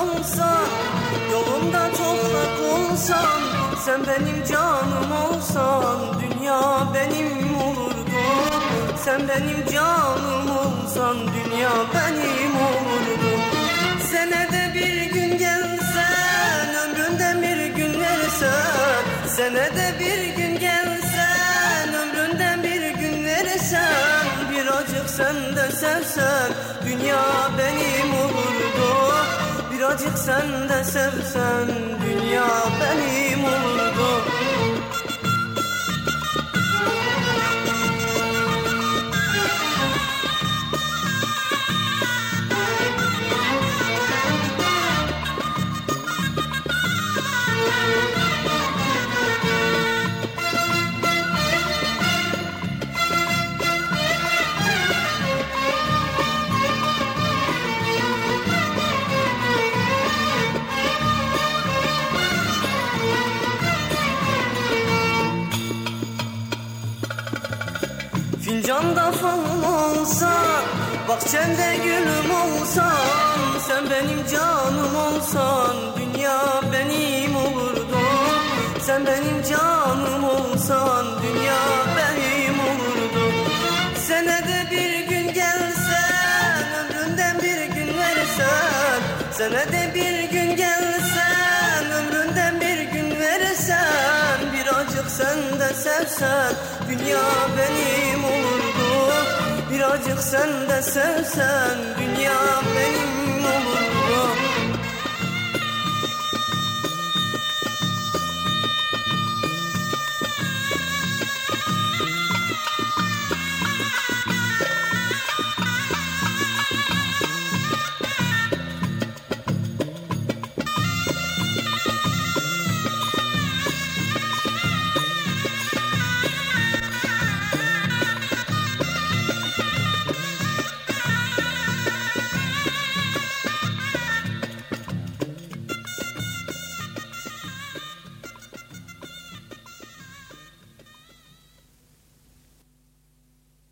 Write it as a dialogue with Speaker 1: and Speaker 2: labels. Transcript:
Speaker 1: Olsan Yolumda toprak olsan Sen benim canım olsan Dünya benim olurdu. Sen benim canım olsan Dünya benim olurdu. Senede bir gün gelsen Ömründe bir gün versen Senede bir gün gelsen Ömründen bir gün versen Birazcık sen de sevsen Dünya benim olurdu Birazcık sen de sevsen Fincanda falım olsan Bahçende gülüm olsan Sen benim canım olsan Dünya benim olurdu. Sen benim canım olsan Dünya benim olurdu. Senede bir gün gelsen Ömründen bir gün versen Senede bir gün gelsen Ömründen bir gün versen Birazcık sen de sevsen Dünya benim olurdu Birazcık sen de sevsen Dünya